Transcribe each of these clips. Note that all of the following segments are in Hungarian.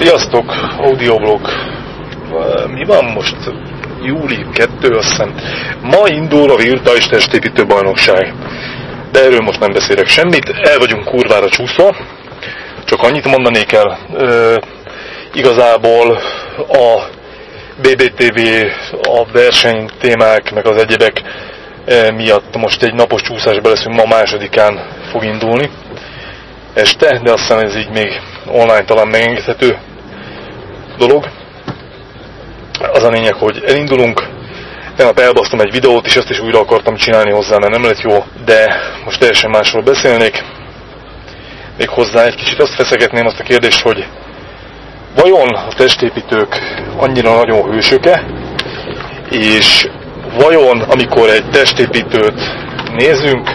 Sziasztok, audioblog. Mi van most? Júli 2, azt hiszem. Ma indul a virtuális testépítő bajnokság. De erről most nem beszélek semmit. El vagyunk kurvára csúszva. Csak annyit mondanék el. Ö, igazából a BBTV, a verseny témák, meg az egyebek miatt most egy napos csúszásba leszünk, ma másodikán fog indulni este, de azt hiszem ez így még online talán megengedhető dolog. Az a lényeg, hogy elindulunk, tegnap elbasztam egy videót, és ezt is újra akartam csinálni hozzá, mert nem lett jó, de most teljesen másról beszélnék. Még hozzá egy kicsit azt feszegetném azt a kérdést, hogy vajon a testépítők annyira nagyon hősöke, és vajon amikor egy testépítőt nézünk,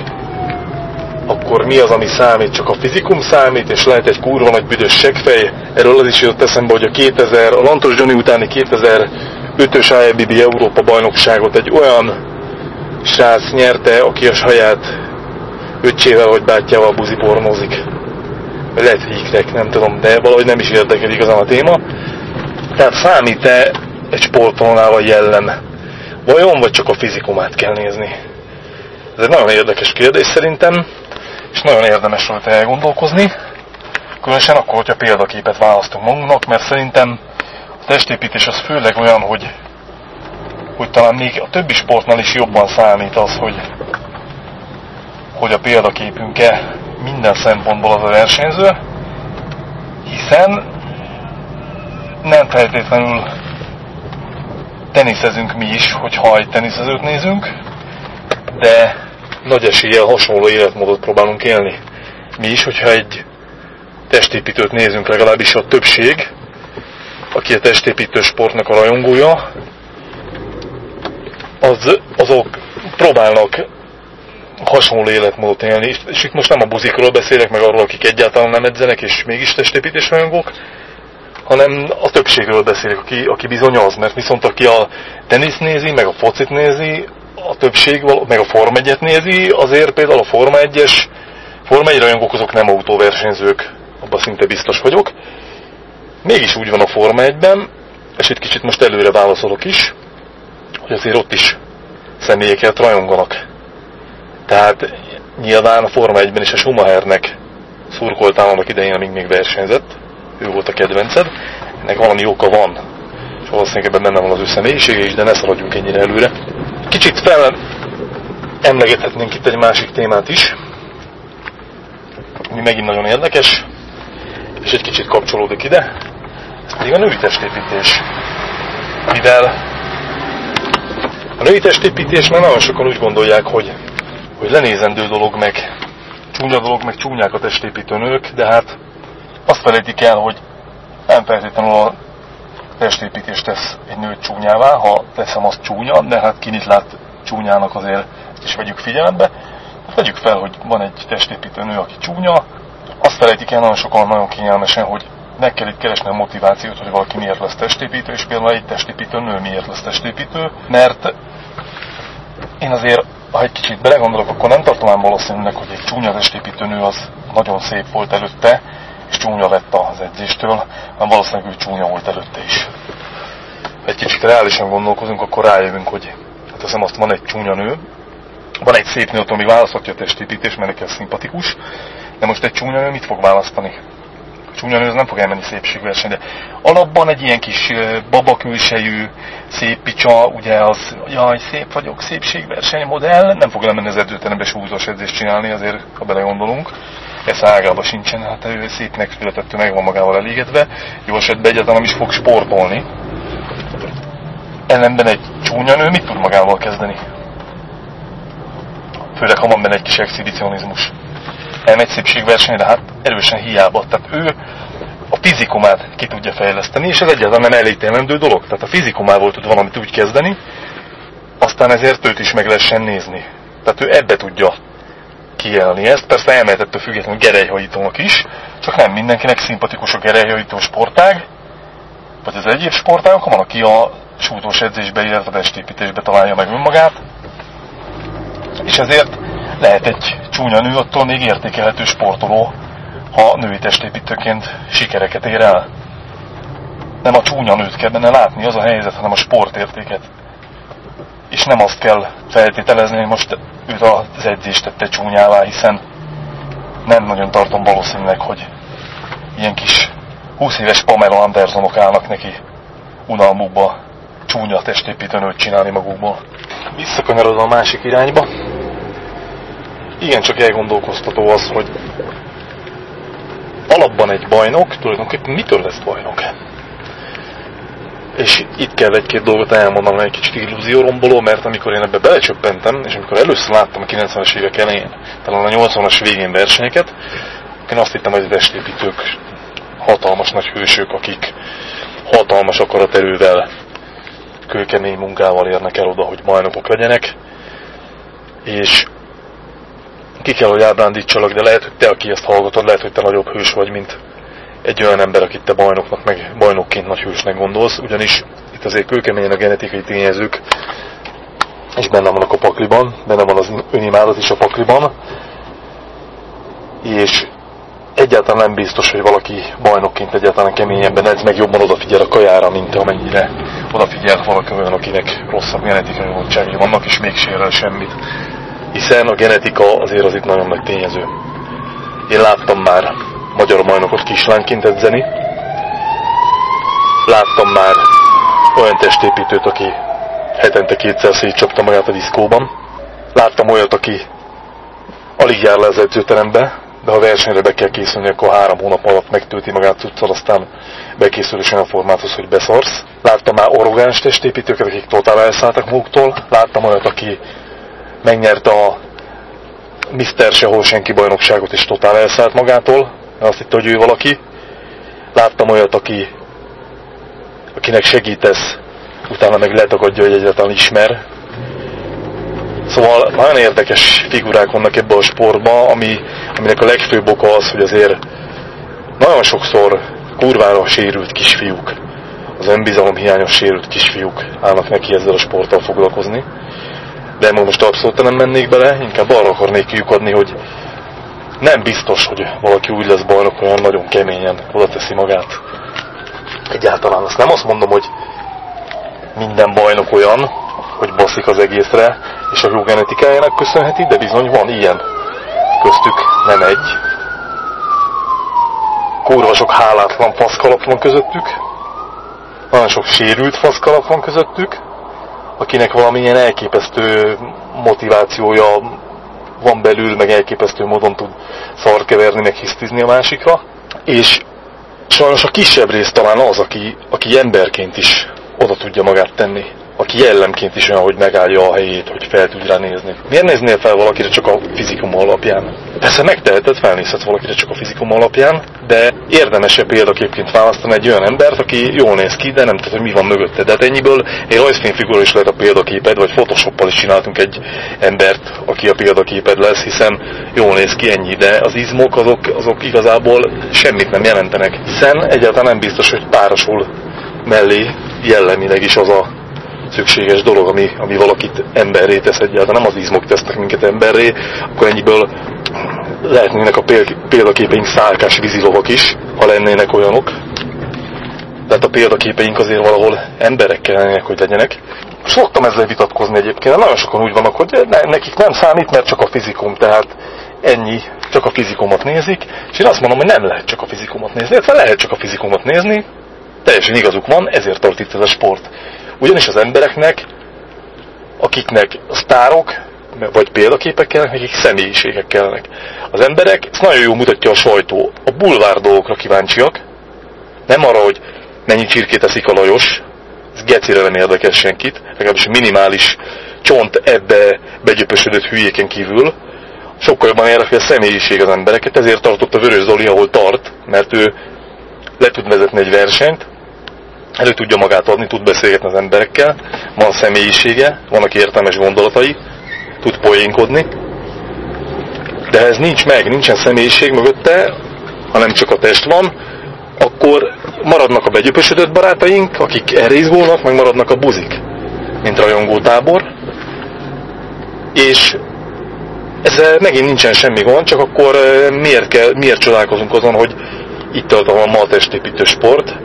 akkor mi az, ami számít? Csak a fizikum számít, és lehet egy kurva nagy büdös segfej. Erről az is jött eszembe, hogy a 2000, a Lantos Johnny utáni 2005-ös IBB Európa bajnokságot egy olyan srác nyerte, aki a saját öccsével vagy bátyjával buzipornozik. Lehet, hogy ikrek, nem tudom, de valahogy nem is érdekel igazán a téma. Tehát számít-e egy sportvonalával jellem? Vajon, vagy csak a fizikumát kell nézni? Ez egy nagyon érdekes kérdés szerintem és nagyon érdemes rajta elgondolkozni, különösen akkor, hogyha példaképet választunk magunknak, mert szerintem a testépítés az főleg olyan, hogy, hogy talán még a többi sportnál is jobban számít az, hogy, hogy a példaképünk-e minden szempontból az a versenyző, hiszen nem feltétlenül teniszezünk mi is, hogyha egy teniszezőt nézünk, de nagy eséllyel hasonló életmódot próbálunk élni. Mi is, hogyha egy testépítőt nézünk, legalábbis a többség, aki a testépítő sportnak a rajongója, az, azok próbálnak hasonló életmódot élni, és, itt most nem a buzikról beszélek, meg arról, akik egyáltalán nem edzenek, és mégis testépítés rajongók, hanem a többségről beszélek, aki, aki bizony az, mert viszont aki a tenisz nézi, meg a focit nézi, a többség, meg a Forma 1 nézi, azért például a Forma 1-es, Forma 1 rajongók azok nem autóversenyzők, abban szinte biztos vagyok. Mégis úgy van a Forma 1-ben, és egy kicsit most előre válaszolok is, hogy azért ott is személyeket rajonganak. Tehát nyilván a Forma 1-ben is a Schumachernek szurkoltál annak idején, amíg még versenyzett, ő volt a kedvenced, ennek valami oka van, és valószínűleg ebben benne van az ő személyisége is, de ne szaladjunk ennyire előre. Kicsit fel emlegethetnénk itt egy másik témát is, ami megint nagyon érdekes, és egy kicsit kapcsolódik ide, ez pedig a női testépítés. Mivel a női testépítés már nagyon sokan úgy gondolják, hogy, hogy lenézendő dolog, meg csúnya dolog, meg csúnyák a testépítő nők, de hát azt felejtik el, hogy nem feltétlenül a testépítés tesz egy nőt csúnyává, ha teszem azt csúnya, de hát ki mit lát csúnyának azért ezt is vegyük figyelembe. Vegyük fel, hogy van egy testépítő nő, aki csúnya, azt felejtik el nagyon sokan nagyon kényelmesen, hogy meg kell itt keresni a motivációt, hogy valaki miért lesz testépítő, és például egy testépítő nő miért lesz testépítő, mert én azért, ha egy kicsit belegondolok, akkor nem tartom valószínűleg, hogy egy csúnya testépítő nő az nagyon szép volt előtte, és csúnya lett az edzéstől, hanem valószínűleg ő csúnya volt előtte is. Ha egy kicsit reálisan gondolkozunk, akkor rájövünk, hogy hát hiszem azt van egy csúnya nő, van egy szép nő, ami választhatja a testépítés, mert neki ez szimpatikus, de most egy csúnya nő mit fog választani? A csúnya nő az nem fog elmenni szépségversenyre. Alapban egy ilyen kis babakülsejű, szép picsa, ugye az, jaj, szép vagyok, szépségverseny modell, nem fog elmenni az edzőterembe súlyzós edzést csinálni, azért, ha belegondolunk ez ágában sincsen, hát ő szépnek született, meg van magával elégedve, jó esetben egyáltalán nem is fog sportolni. Ellenben egy csúnya nő mit tud magával kezdeni? Főleg, ha van benne egy kis exhibicionizmus. Elmegy szépségversenyre, hát erősen hiába. Tehát ő a fizikumát ki tudja fejleszteni, és ez egyáltalán nem elítélendő dolog. Tehát a fizikumával tud valamit úgy kezdeni, aztán ezért őt is meg lehessen nézni. Tehát ő ebbe tudja kijelni ezt. Persze elmehetettől függetlenül gerelyhajítónak is, csak nem mindenkinek szimpatikus a gerelyhajító sportág, vagy az egyéb sportágok, van, aki a súlytós edzésbe, illetve a testépítésbe találja meg önmagát, és ezért lehet egy csúnya nő attól még értékelhető sportoló, ha női testépítőként sikereket ér el. nem a csúnya nőt kell benne látni, az a helyzet, hanem a sportértéket. És nem azt kell feltételezni, hogy most őt az edzést tette csúnyává, hiszen nem nagyon tartom valószínűleg, hogy ilyen kis 20 éves Pamela Andersonok állnak neki unalmukba csúnya testépítőnőt csinálni magukból. Visszakanyarodva a másik irányba, igen, csak elgondolkoztató az, hogy alapban egy bajnok tulajdonképpen mitől lesz bajnok? És itt kell egy-két dolgot elmondanom egy kicsit illúzióromboló, mert amikor én ebbe belecsöppentem, és amikor először láttam a 90-es évek elején, talán a 80-as végén versenyeket, én azt hittem, hogy az testépítők hatalmas nagy hősök, akik hatalmas akaraterővel, kőkemény munkával érnek el oda, hogy bajnokok legyenek, és ki kell, hogy ábrándítsalak, de lehet, hogy te, aki ezt hallgatod, lehet, hogy te nagyobb hős vagy, mint egy olyan ember, akit te bajnoknak, meg bajnokként nagy hősnek gondolsz, ugyanis itt azért kőkeményen a genetikai tényezők, és benne vannak a pakliban, benne van az önimádat is a pakliban, és egyáltalán nem biztos, hogy valaki bajnokként egyáltalán keményebben edz, meg jobban odafigyel a kajára, mint amennyire odafigyel valaki olyan, akinek rosszabb genetikai adottságai vannak, és még sérel semmit. Hiszen a genetika azért az itt nagyon nagy tényező. Én láttam már magyar bajnokot kislányként edzeni, láttam már olyan testépítőt, aki hetente kétszer szétcsapta magát a diszkóban, láttam olyat, aki alig jár le az edzőterembe, de ha versenyre be kell készülni, akkor három hónap alatt megtölti magát cuccal, aztán bekészülés olyan formáthoz, hogy beszarsz. Láttam már arrogáns testépítőket, akik totál elszálltak maguktól. Láttam olyat, aki megnyerte a Mr. Sehol senki bajnokságot, és totál elszállt magától. Azt hitte, hogy ő valaki. Láttam olyat, aki, akinek segítesz, utána meg letagadja, hogy egyáltalán ismer, Szóval nagyon érdekes figurák vannak ebben a sportban, ami, aminek a legfőbb oka az, hogy azért nagyon sokszor kurvára sérült kisfiúk, az önbizalom hiányos sérült kisfiúk állnak neki ezzel a sporttal foglalkozni. De most abszolút nem mennék bele, inkább arra akarnék kiukadni, hogy nem biztos, hogy valaki úgy lesz bajnok, olyan nagyon keményen oda teszi magát. Egyáltalán azt nem azt mondom, hogy minden bajnok olyan, hogy baszik az egészre, és a jó genetikájának köszönheti, de bizony van ilyen. Köztük nem egy. Kurva sok hálátlan faszkalap van közöttük, nagyon sok sérült faszkalap van közöttük, akinek valamilyen elképesztő motivációja van belül, meg elképesztő módon tud szarkeverni, meg hisztizni a másikra. És sajnos a kisebb rész talán az, aki, aki emberként is oda tudja magát tenni aki jellemként is olyan, hogy megállja a helyét, hogy fel tud rá nézni. Miért néznél fel valakire csak a fizikum alapján? Persze megteheted, felnézhetsz valakire csak a fizikum alapján, de érdemesebb példaképként választani egy olyan embert, aki jól néz ki, de nem tudod, hogy mi van mögötte. De hát ennyiből egy rajzfilmfigura is lehet a példaképed, vagy Photoshoppal is csináltunk egy embert, aki a példaképed lesz, hiszen jól néz ki ennyi, de az izmok azok, azok igazából semmit nem jelentenek, hiszen egyáltalán nem biztos, hogy párosul mellé jellemileg is az a szükséges dolog, ami, ami valakit emberré tesz egyáltalán, nem az izmok tesznek minket emberré, akkor ennyiből lehetnének a példaképeink szálkás vízilovak is, ha lennének olyanok. Tehát a példaképeink azért valahol emberek kellene, hogy legyenek. Szoktam ezzel vitatkozni egyébként, nagyon sokan úgy vannak, hogy ne, nekik nem számít, mert csak a fizikum, tehát ennyi, csak a fizikumot nézik, és én azt mondom, hogy nem lehet csak a fizikumot nézni, illetve lehet csak a fizikumot nézni, teljesen igazuk van, ezért tart itt ez a sport. Ugyanis az embereknek, akiknek sztárok, vagy példaképek kellenek, nekik személyiségek kellenek. Az emberek, ezt nagyon jól mutatja a sajtó, a bulvár dolgokra kíváncsiak, nem arra, hogy mennyi csirkét eszik a Lajos, ez gecire nem érdekes senkit, legalábbis minimális csont ebbe begyöpösödött hülyéken kívül, sokkal jobban érdekli a személyiség az embereket, ezért tartott a Vörös Zoli, ahol tart, mert ő le tud vezetni egy versenyt, elő tudja magát adni, tud beszélgetni az emberekkel, van személyisége, vannak értelmes gondolatai, tud poénkodni, de ez nincs meg, nincsen személyiség mögötte, hanem csak a test van, akkor maradnak a begyöpösödött barátaink, akik erre meg maradnak a buzik, mint rajongótábor, és ezzel megint nincsen semmi gond, csak akkor eh, miért, kell, miért csodálkozunk azon, hogy itt tartom a ma a testépítő sport,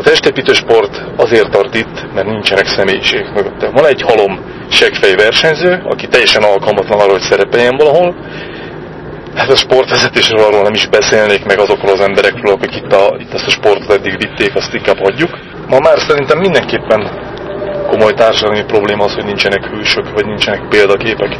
A testépítő sport azért tart itt, mert nincsenek személyiségek mögötte. Van egy halom segfej versenyző, aki teljesen alkalmatlan arra, hogy szerepeljen valahol. Hát a sportvezetésről arról nem is beszélnék meg azokról az emberekről, akik itt, a, itt ezt a sportot eddig vitték, azt inkább hagyjuk. Ma már szerintem mindenképpen komoly társadalmi probléma az, hogy nincsenek hősök, vagy nincsenek példaképek.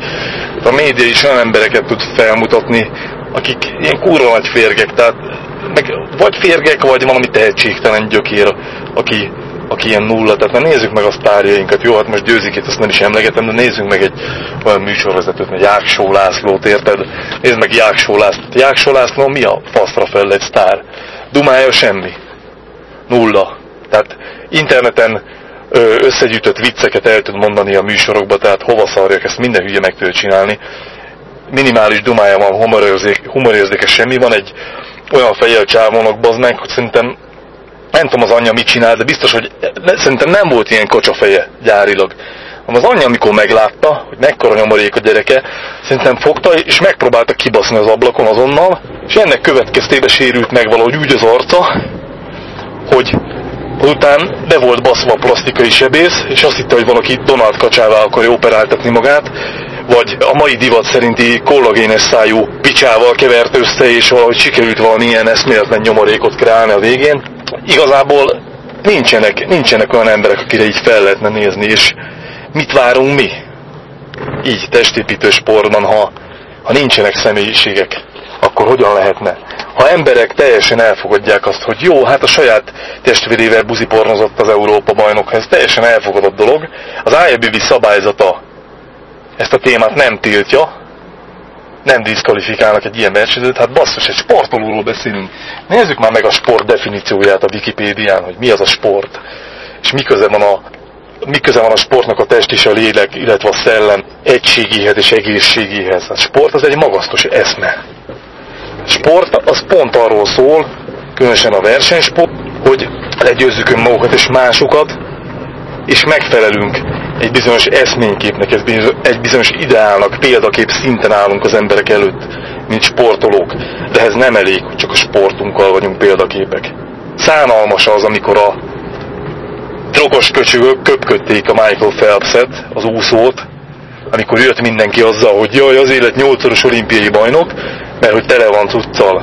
A média is olyan embereket tud felmutatni, akik ilyen kurva nagy férgek, tehát meg vagy férgek, vagy valami tehetségtelen gyökér, aki, aki ilyen nulla. Tehát már nézzük meg a sztárjainkat. Jó, hát most győzikét azt nem is emlegetem, de nézzünk meg egy olyan műsorvezetőt, egy Jáksó Lászlót, érted? Nézd meg Jáksó Lászlót. Jáksó László mi a faszra fel egy sztár? Dumája semmi. Nulla. Tehát interneten összegyűjtött vicceket el tud mondani a műsorokba, tehát hova szarjak, ezt minden hülye meg tud csinálni. Minimális dumája van, humorérzéke semmi, van egy olyan fejjel csávónak, bazd meg, hogy szerintem nem tudom az anyja mit csinál, de biztos, hogy szerintem nem volt ilyen feje gyárilag. Az anyja, amikor meglátta, hogy mekkora nyomorék a gyereke, szerintem fogta, és megpróbálta kibaszni az ablakon azonnal, és ennek következtében sérült meg valahogy úgy az arca, hogy Azután be volt baszva a plastikai sebész, és azt hitte, hogy valaki Donald kacsává akarja operáltatni magát, vagy a mai divat szerinti kollagénes szájú picsával kevert össze, és valahogy sikerült valamilyen eszméletlen nyomorékot kreálni a végén. Igazából nincsenek, nincsenek olyan emberek, akire így fel lehetne nézni, és mit várunk mi? Így testépítő sportban, ha, ha nincsenek személyiségek, akkor hogyan lehetne? ha emberek teljesen elfogadják azt, hogy jó, hát a saját testvérével buzipornozott az Európa bajnok, ez teljesen elfogadott dolog, az IABB szabályzata ezt a témát nem tiltja, nem diszkvalifikálnak egy ilyen versenyzőt, hát basszus, egy sportolóról beszélünk. Nézzük már meg a sport definícióját a Wikipédián, hogy mi az a sport, és mi köze van a, mi köze van a sportnak a test és a lélek, illetve a szellem egységéhez és egészségéhez. A sport az egy magasztos eszme sport az pont arról szól, különösen a versenysport, hogy legyőzzük önmagukat és másokat, és megfelelünk egy bizonyos eszményképnek, egy bizonyos ideálnak, példakép szinten állunk az emberek előtt, mint sportolók. De ez nem elég, hogy csak a sportunkkal vagyunk példaképek. Szánalmas az, amikor a drogos köcsögök köpködték a Michael Phelps-et, az úszót, amikor jött mindenki azzal, hogy jaj, az élet nyolcszoros olimpiai bajnok, mert hogy tele van cuccal.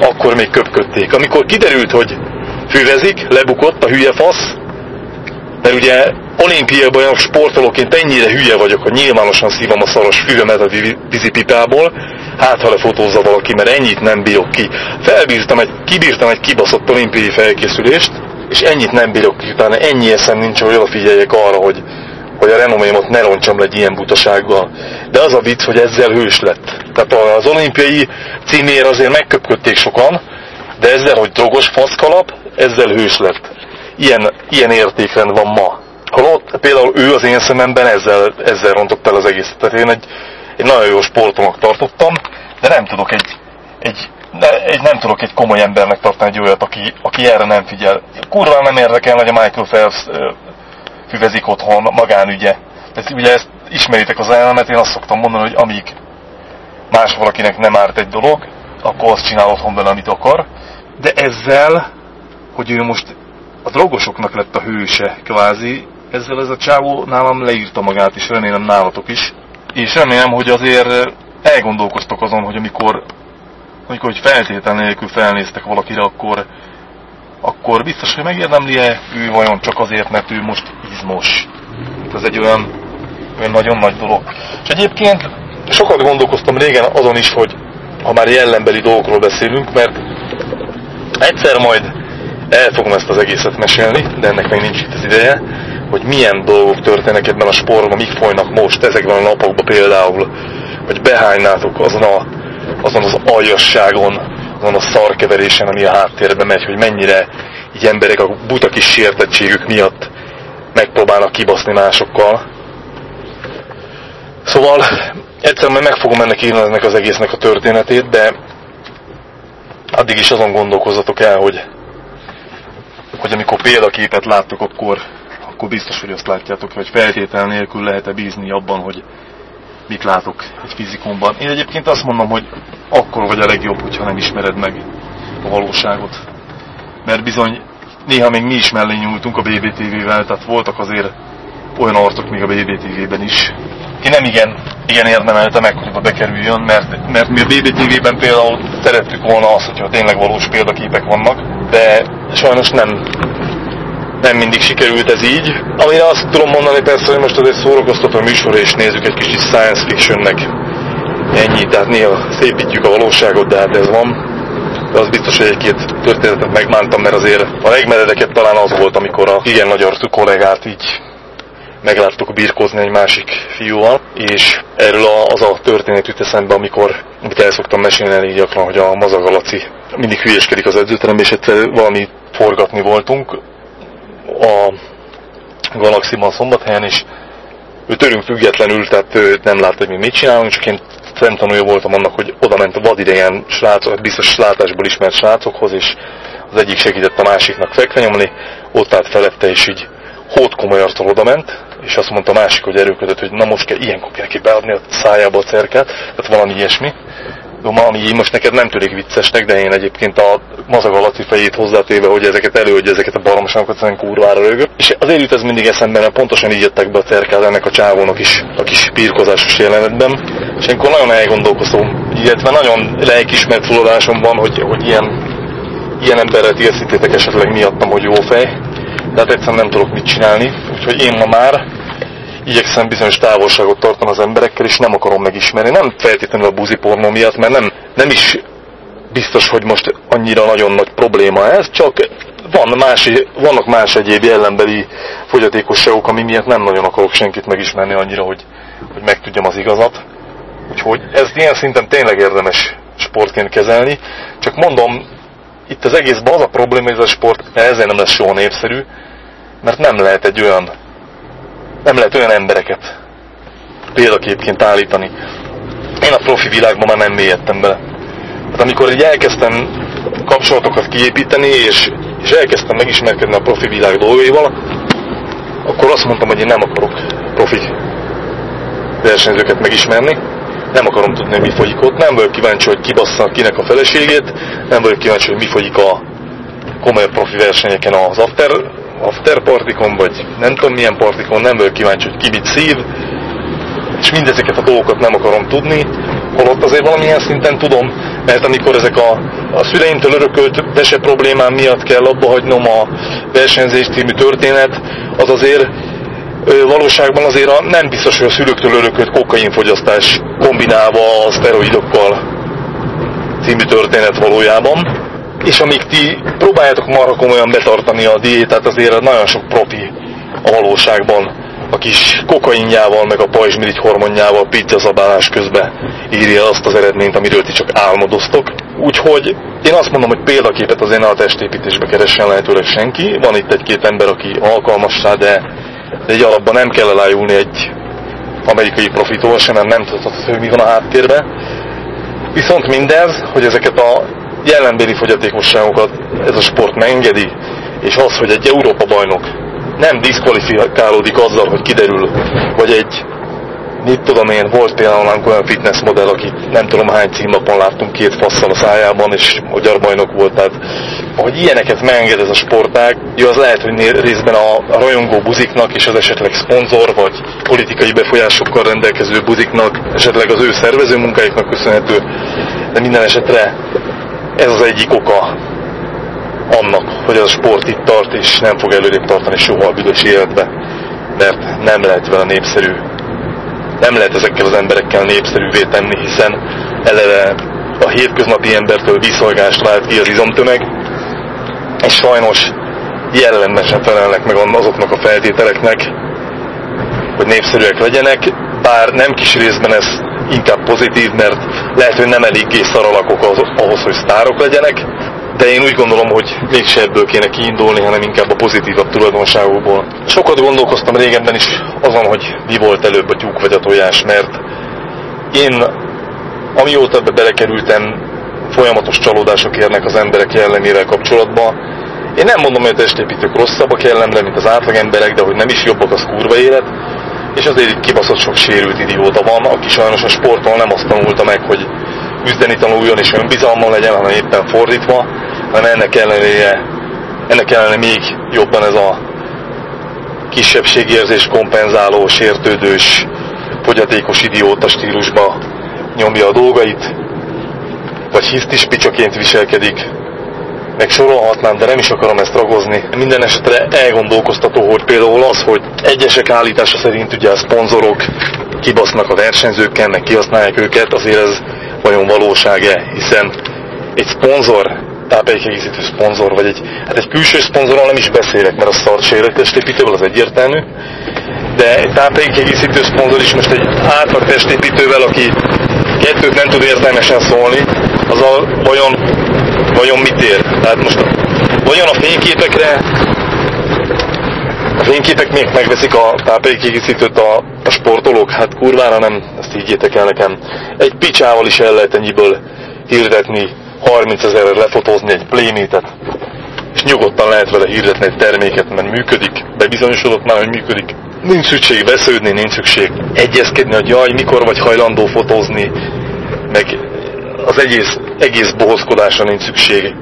Akkor még köpködték. Amikor kiderült, hogy füvezik, lebukott a hülye fasz, mert ugye olimpiai bajnok sportolóként ennyire hülye vagyok, hogy nyilvánosan szívom a szaros füvemet a vízipipából, hát ha lefotózza valaki, mert ennyit nem bírok ki. Felbírtam egy, kibírtam egy kibaszott olimpiai felkészülést, és ennyit nem bírok ki, utána ennyi eszem nincs, hogy odafigyeljek arra, hogy hogy a renomémat ne roncsam le egy ilyen butasággal. De az a vicc, hogy ezzel hős lett. Tehát az olimpiai címér azért megköpködték sokan, de ezzel, hogy drogos faszkalap, ezzel hős lett. Ilyen, ilyen értékrend van ma. Például ő az én szememben ezzel, ezzel rontott el az egészet. Tehát én egy, egy nagyon jó sportomnak tartottam, de nem tudok egy, egy, egy, nem tudok egy komoly embernek tartani egy olyat, aki, aki erre nem figyel. Kurva nem érdekel, hogy a Michael Phelps füvezik otthon, magánügye. Tehát ugye ezt ismeritek az ellenet, én azt szoktam mondani, hogy amíg más valakinek nem árt egy dolog, akkor azt csinál otthon vele, amit akar. De ezzel, hogy ő most a drogosoknak lett a hőse, kvázi, ezzel ez a csávó nálam leírta magát, és remélem nálatok is. És remélem, hogy azért elgondolkoztok azon, hogy amikor, amikor hogy feltétel nélkül felnéztek valakire, akkor akkor biztos, hogy megérdemli-e ő vajon csak azért, mert ő most izmos. Ez egy olyan, olyan nagyon nagy dolog. És egyébként sokat gondolkoztam régen azon is, hogy ha már jellembeli dolgokról beszélünk, mert egyszer majd el fogom ezt az egészet mesélni, de ennek még nincs itt az ideje, hogy milyen dolgok történnek ebben a sportban, mik folynak most ezekben a napokban például, hogy behánynátok azon, a, azon az aljasságon, azon a szarkeverésen, ami a háttérben megy, hogy mennyire így emberek a buta kis sértettségük miatt megpróbálnak kibaszni másokkal. Szóval egyszer majd meg fogom ennek írni ennek az egésznek a történetét, de addig is azon gondolkozzatok el, hogy, hogy amikor példaképet láttok, akkor, akkor biztos, hogy azt látjátok, hogy feltétel nélkül lehet-e bízni abban, hogy mit látok egy fizikumban. Én egyébként azt mondom, hogy akkor vagy a legjobb, hogyha nem ismered meg a valóságot. Mert bizony néha még mi is mellé nyúltunk a BBTV-vel, tehát voltak azért olyan arcok még a BBTV-ben is. Én nem igen, igen érdemelte meg, hogy bekerüljön, mert, mert mi a BBTV-ben például szerettük volna azt, hogyha tényleg valós példaképek vannak, de sajnos nem, nem mindig sikerült ez így. Amire azt tudom mondani persze, hogy most egy szórakoztató műsor, és nézzük egy kicsit science fictionnek. Ennyi, tehát néha szépítjük a valóságot, de hát ez van. De az biztos, hogy egy-két történetet megmántam, mert azért a legmeredekebb talán az volt, amikor a igen nagy arcú kollégát így megláttuk birkózni egy másik fiúval, és erről az a történet jut eszembe, amikor, amit el szoktam mesélni elég gyakran, hogy a Mazagalaci mindig hülyeskedik az edzőteremben, és egyszer valami forgatni voltunk a Galaxiban szombathelyen, és ő tőlünk függetlenül, tehát ő nem látta, hogy mi mit csinálunk, csak én szemtanúja voltam annak, hogy oda ment a vadidegen srácok, biztos látásból ismert srácokhoz, és az egyik segített a másiknak fekve nyomni, ott állt felette, és így hót komoly arccal oda ment, és azt mondta a másik, hogy erőködött, hogy na most kell, ilyenkor kell neki beadni a szájába a cerket, tehát valami ilyesmi. De ami így most neked nem tűnik viccesnek, de én egyébként a mazag alatti fejét hozzátéve, hogy ezeket előadja, ezeket a baromságokat, szerintem kurvára rögök. És azért jut ez mindig eszembe, mert pontosan így jöttek be a cerkát ennek a csávónak is, a kis pirkozásos jelenetben. És akkor nagyon elgondolkozom, illetve nagyon lelkismert fulladásom van, hogy, hogy ilyen, ilyen emberrel ti esetleg miattam, hogy jó fej de hát egyszerűen nem tudok mit csinálni, úgyhogy én ma már igyekszem bizonyos távolságot tartani az emberekkel, és nem akarom megismerni. Nem feltétlenül a buzipornó miatt, mert nem, nem is biztos, hogy most annyira nagyon nagy probléma ez, csak van más, vannak más egyéb jellembeli fogyatékosságok, ami miatt nem nagyon akarok senkit megismerni annyira, hogy, hogy megtudjam az igazat. Úgyhogy ez ilyen szinten tényleg érdemes sportként kezelni. Csak mondom, itt az egészben az a probléma, hogy ez a sport ezért nem lesz soha népszerű, mert nem lehet egy olyan, nem lehet olyan embereket példaképként állítani. Én a profi világban már nem mélyedtem bele. Hát amikor így elkezdtem kapcsolatokat kiépíteni, és, és elkezdtem megismerkedni a profi világ dolgaival, akkor azt mondtam, hogy én nem akarok profi versenyzőket megismerni, nem akarom tudni, hogy mi folyik ott, nem vagyok kíváncsi, hogy kibasszanak kinek a feleségét, nem vagyok kíváncsi, hogy mi folyik a komoly profi versenyeken az after, after partikon, vagy nem tudom milyen partikon, nem vagyok kíváncsi, hogy ki mit szív, és mindezeket a dolgokat nem akarom tudni, holott azért valamilyen szinten tudom, mert amikor ezek a, a szüleimtől örökölt tese problémám miatt kell abba hagynom a versenyzés című történet, az azért valóságban azért a, nem biztos, hogy a szülőktől örökölt kokainfogyasztás kombinálva a szteroidokkal című történet valójában. És amíg ti próbáljátok marha komolyan betartani a diétát, azért nagyon sok profi a valóságban a kis kokainjával, meg a pajzsmirigy hormonjával pizzazabálás közben írja azt az eredményt, amiről ti csak álmodoztok. Úgyhogy én azt mondom, hogy példaképet azért ne a testépítésbe keressen lehetőleg senki. Van itt egy-két ember, aki alkalmas rá, de de egy alapban nem kell elájulni egy amerikai profitól sem, mert nem tudhatod, hogy mi van a háttérben. Viszont mindez, hogy ezeket a jelenbéli fogyatékosságokat ez a sport megengedi, és az, hogy egy Európa bajnok nem diszkvalifikálódik azzal, hogy kiderül, vagy egy mit tudom én, volt például olyan fitness modell, akit nem tudom hány címlapon láttunk két fasszal a szájában, és magyar bajnok volt, tehát hogy ilyeneket megenged ez a sportág, jó, az lehet, hogy részben a rajongó buziknak és az esetleg szponzor, vagy politikai befolyásokkal rendelkező buziknak, esetleg az ő szervező munkáiknak köszönhető, de minden esetre ez az egyik oka annak, hogy a sport itt tart, és nem fog előrébb tartani soha a büdös életbe, mert nem lehet vele népszerű. Nem lehet ezekkel az emberekkel népszerűvé tenni, hiszen eleve a hétköznapi embertől viszolgást vált ki az izomtömeg, és sajnos jellemesen felelnek meg azoknak a feltételeknek, hogy népszerűek legyenek, bár nem kis részben ez inkább pozitív, mert lehet, hogy nem eléggé szaralakok ahhoz, hogy sztárok legyenek, de én úgy gondolom, hogy mégse ebből kéne kiindulni, hanem inkább a pozitívabb tulajdonságokból. Sokat gondolkoztam régebben is azon, hogy mi volt előbb a tyúk vagy a tojás, mert én amióta ebbe belekerültem, folyamatos csalódások érnek az emberek jellemével kapcsolatban. Én nem mondom, hogy a testépítők rosszabbak jellemre, mint az átlagemberek, de hogy nem is jobbak, az kurva élet. És azért itt kibaszott sok sérült idióta van, aki sajnos a sporton nem azt tanulta meg, hogy üzdeni tanuljon és önbizalma legyen, hanem éppen fordítva, hanem ennek ellenére ennek ellenére még jobban ez a kisebbségérzés kompenzáló, sértődős, fogyatékos idióta stílusba nyomja a dolgait, vagy hisztis picsaként viselkedik, meg sorolhatnám, de nem is akarom ezt ragozni. Minden esetre elgondolkoztató, hogy például az, hogy egyesek állítása szerint ugye a szponzorok kibasznak a versenyzőkkel, meg kihasználják őket, azért ez vajon valóság-e, hiszen egy szponzor, táplálékegészítő szponzor, vagy egy, hát egy külső szponzorral nem is beszélek, mert a szart sérültestépítővel az egyértelmű, de egy táplálékegészítő szponzor is most egy átlag testépítővel, aki kettőt nem tud értelmesen szólni, az a vajon, vajon mit ér? Tehát most vajon a fényképekre a fényképek még megveszik a táplálékkiegészítőt a, a sportolók? Hát kurvára nem, ezt higgyétek el nekem. Egy picsával is el lehet ennyiből hirdetni, 30 ezerre lefotózni egy plénétet, és nyugodtan lehet vele hirdetni egy terméket, mert működik, bebizonyosodott már, hogy működik. Nincs szükség vesződni, nincs szükség egyezkedni, hogy jaj, mikor vagy hajlandó fotózni, meg az egész, egész bohozkodásra nincs szükség,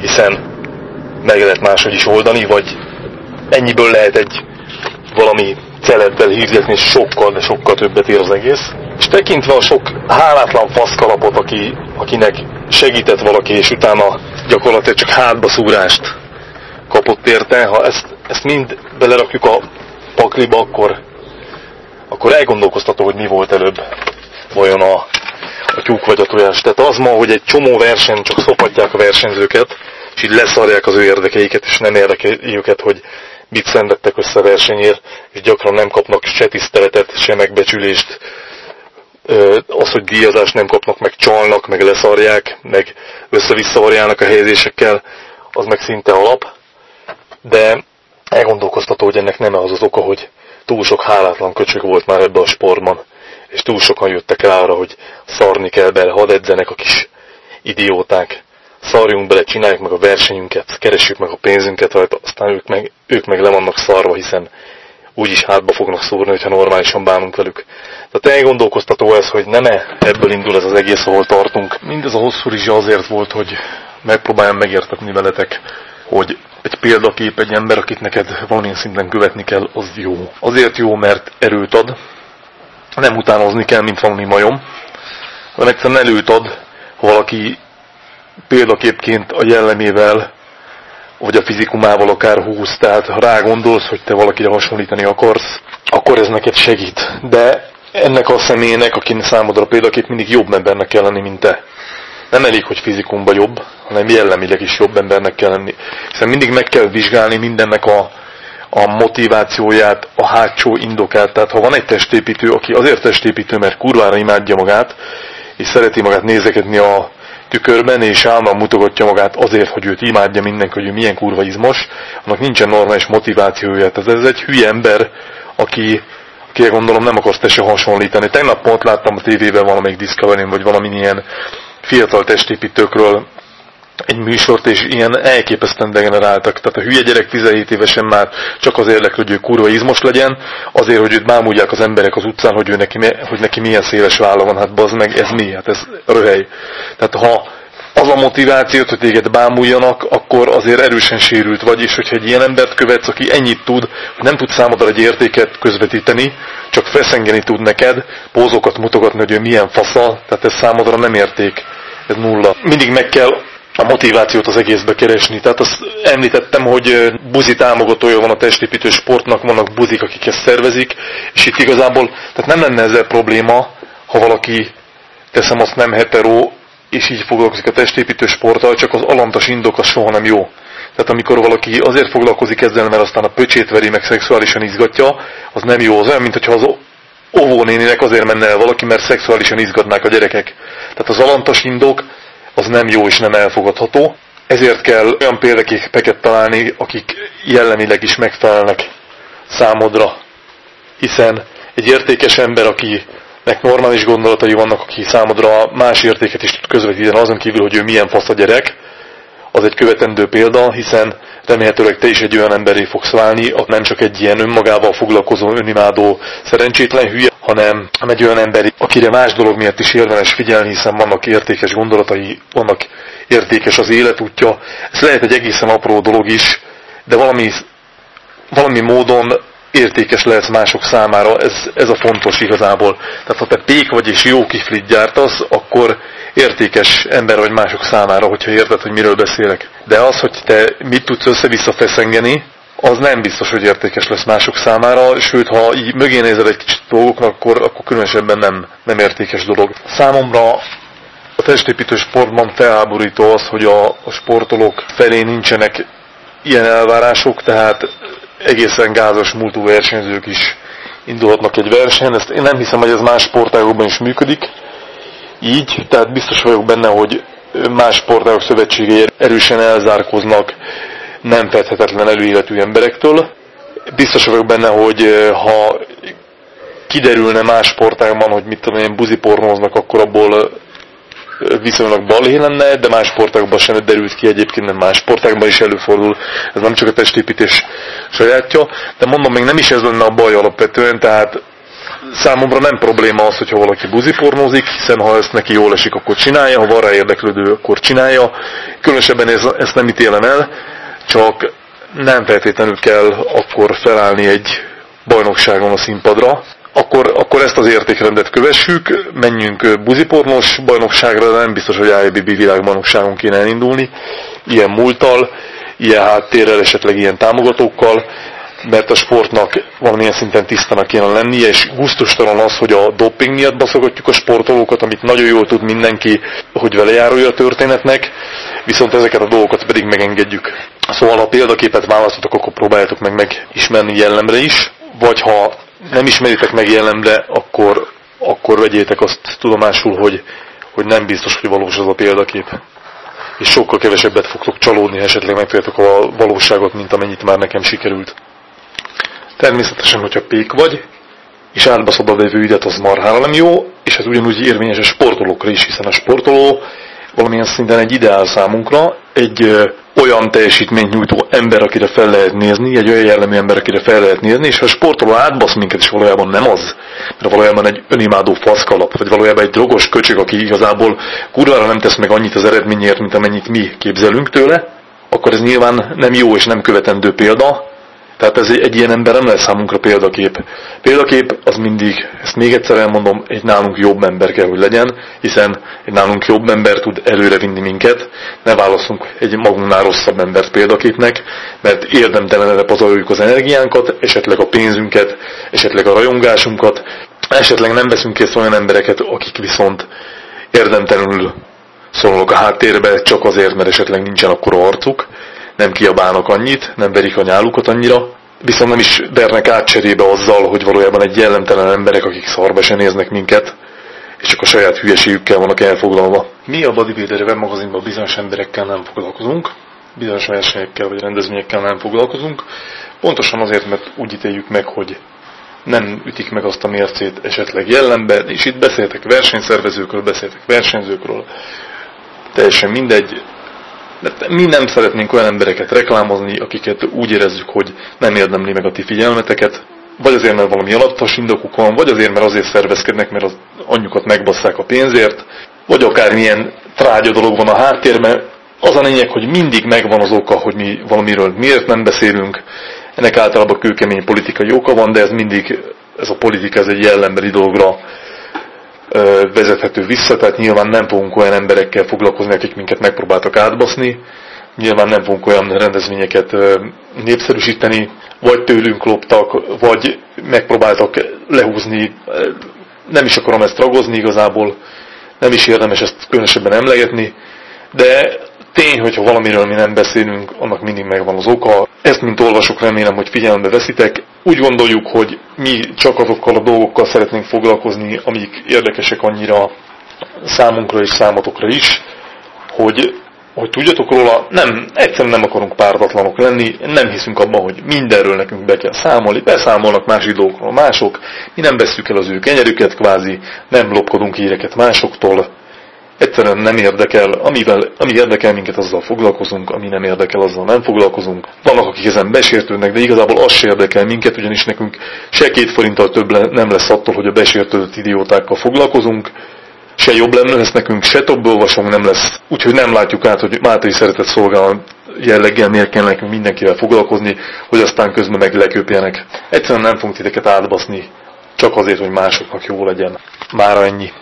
hiszen meg lehet máshogy is oldani, vagy ennyiből lehet egy valami celettel hirdetni, és sokkal, de sokkal többet ér az egész. És tekintve a sok hálátlan faszkalapot, aki, akinek segített valaki, és utána gyakorlatilag csak hátba szúrást kapott érte, ha ezt, ezt mind belerakjuk a pakliba, akkor, akkor elgondolkoztató, hogy mi volt előbb vajon a, a tyúk vagy a tojás. Tehát az ma, hogy egy csomó verseny csak szopatják a versenyzőket, és így leszarják az ő érdekeiket, és nem érdekeli őket, hogy mit szenvedtek össze a versenyért, és gyakran nem kapnak se tiszteletet, se megbecsülést. Az, hogy díjazást nem kapnak, meg csalnak, meg leszarják, meg össze-visszavarjálnak a helyezésekkel, az meg szinte alap. De elgondolkoztató, hogy ennek nem az az oka, hogy túl sok hálátlan köcsög volt már ebbe a sportban, és túl sokan jöttek rá arra, hogy szarni kell bele, hadd edzenek a kis idióták szarjunk bele, csináljuk meg a versenyünket, keressük meg a pénzünket rajta, aztán ők meg, ők meg le vannak szarva, hiszen úgyis hátba fognak szúrni, hogyha normálisan bánunk velük. Tehát elgondolkoztató ez, hogy nem-e ebből indul ez az egész, ahol tartunk. Mindez a hosszú rizsa azért volt, hogy megpróbáljam megértetni veletek, hogy egy példakép, egy ember, akit neked valamilyen szinten követni kell, az jó. Azért jó, mert erőt ad, nem utánozni kell, mint valami majom, hanem egyszerűen előtt ad, valaki példaképként a jellemével, vagy a fizikumával akár húz, tehát ha rá gondolsz, hogy te valakire hasonlítani akarsz, akkor ez neked segít. De ennek a személynek, aki számodra példakép, mindig jobb embernek kell lenni, mint te. Nem elég, hogy fizikumban jobb, hanem jellemileg is jobb embernek kell lenni. Hiszen mindig meg kell vizsgálni mindennek a, a motivációját, a hátsó indokát. Tehát ha van egy testépítő, aki azért testépítő, mert kurvára imádja magát, és szereti magát nézekedni a tükörben, és állandóan mutogatja magát azért, hogy őt imádja mindenki, hogy ő milyen kurva izmos, annak nincsen normális motivációja. Tehát ez egy hülye ember, aki, aki gondolom nem akarsz te se hasonlítani. Tegnap pont láttam a tévében valamelyik discovery vagy valamilyen fiatal testépítőkről egy műsort, és ilyen elképesztően degeneráltak. Tehát a hülye gyerek 17 évesen már csak az érlek, hogy ő kurva izmos legyen, azért, hogy őt bámulják az emberek az utcán, hogy, ő neki, hogy neki milyen széles válla van, hát bazd meg, ez mi? Hát ez röhely. Tehát ha az a motivációt, hogy téged bámuljanak, akkor azért erősen sérült vagy, és hogyha egy ilyen embert követsz, aki ennyit tud, hogy nem tud számodra egy értéket közvetíteni, csak feszengeni tud neked, pózokat mutogatni, hogy ő milyen faszal, tehát ez számodra nem érték, ez nulla. Mindig meg kell a motivációt az egészbe keresni. Tehát azt említettem, hogy buzi támogatója van a testépítő sportnak, vannak buzik, akik ezt szervezik, és itt igazából tehát nem lenne ezzel probléma, ha valaki, teszem azt nem hetero, és így foglalkozik a testépítő sporttal, csak az alantas indok az soha nem jó. Tehát amikor valaki azért foglalkozik ezzel, mert aztán a pöcsét veri, meg szexuálisan izgatja, az nem jó. Az olyan, mint hogyha az óvónéninek azért menne el valaki, mert szexuálisan izgatnák a gyerekek. Tehát az alantas indok az nem jó és nem elfogadható. Ezért kell olyan példaképeket találni, akik jellemileg is megfelelnek számodra. Hiszen egy értékes ember, akinek normális gondolatai vannak, aki számodra más értéket is tud közvetíteni azon kívül, hogy ő milyen fasz a gyerek, az egy követendő példa, hiszen remélhetőleg te is egy olyan emberé fogsz válni, aki nem csak egy ilyen önmagával foglalkozó, önimádó, szerencsétlen hülye, hanem egy olyan ember, akire más dolog miatt is érdemes figyelni, hiszen vannak értékes gondolatai, vannak értékes az életútja. Ez lehet egy egészen apró dolog is, de valami, valami módon értékes lehetsz mások számára, ez, ez a fontos igazából. Tehát ha te pék vagy és jó kiflit gyártasz, akkor értékes ember vagy mások számára, hogyha érted, hogy miről beszélek. De az, hogy te mit tudsz össze-vissza feszengeni, az nem biztos, hogy értékes lesz mások számára, sőt, ha így mögé nézel egy kicsit dolgoknak, akkor, akkor különösebben nem, nem értékes dolog. Számomra a testépítő sportban felháborító az, hogy a, a sportolók felé nincsenek ilyen elvárások, tehát egészen gázos múltú versenyzők is indulhatnak egy versenyen. Ezt én nem hiszem, hogy ez más sportágokban is működik így, tehát biztos vagyok benne, hogy más sportágok szövetségei erősen elzárkoznak nem fedhetetlen előéletű emberektől. Biztos vagyok benne, hogy ha kiderülne más sportágban, hogy mit tudom én, buzipornóznak, akkor abból viszonylag balhé lenne, de más sportágban sem derült ki, egyébként nem más sportágban is előfordul, ez nem csak a testépítés sajátja, de mondom, még nem is ez lenne a baj alapvetően, tehát számomra nem probléma az, hogyha valaki buzipornózik, hiszen ha ezt neki jól esik, akkor csinálja, ha van rá érdeklődő, akkor csinálja. Különösebben ez, ezt nem ítélem el, csak nem feltétlenül kell akkor felállni egy bajnokságon a színpadra, akkor, akkor ezt az értékrendet kövessük, menjünk buzipornos bajnokságra, de nem biztos, hogy IBB világbajnokságon kéne elindulni, ilyen múltal, ilyen háttérrel, esetleg ilyen támogatókkal, mert a sportnak valamilyen szinten tisztának kéne lennie, és gusztustalan az, hogy a doping miatt baszogatjuk a sportolókat, amit nagyon jól tud mindenki, hogy vele járulja a történetnek, viszont ezeket a dolgokat pedig megengedjük. Szóval ha példaképet választotok, akkor próbáljátok meg megismerni jellemre is, vagy ha nem ismeritek meg jellemre, akkor, akkor vegyétek azt tudomásul, hogy, hogy nem biztos, hogy valós az a példakép. És sokkal kevesebbet fogtok csalódni, ha esetleg megtudjátok a valóságot, mint amennyit már nekem sikerült. Természetesen, hogyha pék vagy, és átbaszod a lévő ügyet, az marhára nem jó, és ez ugyanúgy érvényes a sportolókra is, hiszen a sportoló valamilyen szinten egy ideál számunkra, egy ö, olyan teljesítményt nyújtó ember, akire fel lehet nézni, egy olyan jellemű ember, akire fel lehet nézni, és ha a sportoló átbasz minket, és valójában nem az, mert valójában egy önimádó faszkalap, vagy valójában egy drogos köcsög, aki igazából kurvára nem tesz meg annyit az eredményért, mint amennyit mi képzelünk tőle, akkor ez nyilván nem jó és nem követendő példa, tehát ez egy, egy ilyen ember nem lesz számunkra példakép. Példakép az mindig, ezt még egyszer elmondom, egy nálunk jobb ember kell, hogy legyen, hiszen egy nálunk jobb ember tud előre vinni minket. Ne válaszunk egy magunknál rosszabb embert példaképnek, mert érdemtelenre pazaroljuk az energiánkat, esetleg a pénzünket, esetleg a rajongásunkat, esetleg nem veszünk kész olyan embereket, akik viszont érdemtelenül szólnak a háttérbe, csak azért, mert esetleg nincsen akkor arcuk, nem kiabálnak annyit, nem verik a nyálukat annyira, viszont nem is dernek át cserébe azzal, hogy valójában egy jellemtelen emberek, akik szarba se néznek minket, és csak a saját hülyeségükkel vannak elfoglalva. Mi a Bodybuilder webmagazinban bizonyos emberekkel nem foglalkozunk, bizonyos versenyekkel vagy rendezvényekkel nem foglalkozunk, pontosan azért, mert úgy ítéljük meg, hogy nem ütik meg azt a mércét esetleg jellemben, és itt beszéltek versenyszervezőkről, beszéltek versenyzőkről, teljesen mindegy, mert mi nem szeretnénk olyan embereket reklámozni, akiket úgy érezzük, hogy nem érdemli meg a ti figyelmeteket, vagy azért, mert valami alapos indokuk van, vagy azért, mert azért szervezkednek, mert az anyjukat megbasszák a pénzért, vagy akármilyen trágya dolog van a háttérben. Az a lényeg, hogy mindig megvan az oka, hogy mi valamiről miért nem beszélünk. Ennek általában kőkemény politikai oka van, de ez mindig, ez a politika, ez egy jellembeli dologra vezethető vissza, tehát nyilván nem fogunk olyan emberekkel foglalkozni, akik minket megpróbáltak átbaszni, nyilván nem fogunk olyan rendezvényeket népszerűsíteni, vagy tőlünk loptak, vagy megpróbáltak lehúzni, nem is akarom ezt ragozni igazából, nem is érdemes ezt különösebben emlegetni, de tény, hogyha valamiről mi nem beszélünk, annak mindig megvan az oka. Ezt, mint olvasok, remélem, hogy figyelembe veszitek. Úgy gondoljuk, hogy mi csak azokkal a dolgokkal szeretnénk foglalkozni, amik érdekesek annyira számunkra és számotokra is, hogy, hogy tudjatok róla, nem, egyszerűen nem akarunk pártatlanok lenni, nem hiszünk abban, hogy mindenről nekünk be kell számolni, beszámolnak másik dolgokról mások, mi nem veszük el az ő kenyerüket kvázi, nem lopkodunk híreket másoktól, Egyszerűen nem érdekel, amivel, ami érdekel minket, azzal foglalkozunk, ami nem érdekel, azzal nem foglalkozunk. Vannak, akik ezen besértődnek, de igazából az se érdekel minket, ugyanis nekünk se két forinttal több nem lesz attól, hogy a besértődött idiótákkal foglalkozunk, se jobb nem lesz nekünk, se több olvasónk nem lesz. Úgyhogy nem látjuk át, hogy Máté szeretett szolgál jelleggel miért kell nekünk mindenkivel foglalkozni, hogy aztán közben meg leköpjenek. Egyszerűen nem fogunk titeket átbaszni, csak azért, hogy másoknak jó legyen. Mára ennyi.